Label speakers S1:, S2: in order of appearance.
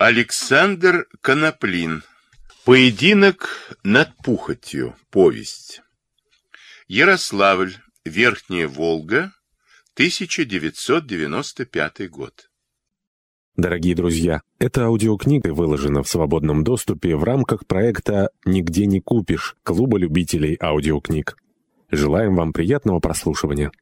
S1: Александр Коноплин. Поединок над Пухотью. Повесть. Ярославль. Верхняя Волга. 1995 год.
S2: Дорогие друзья, эта аудиокнига выложена в свободном доступе в рамках проекта «Нигде не купишь» Клуба любителей аудиокниг. Желаем вам приятного прослушивания.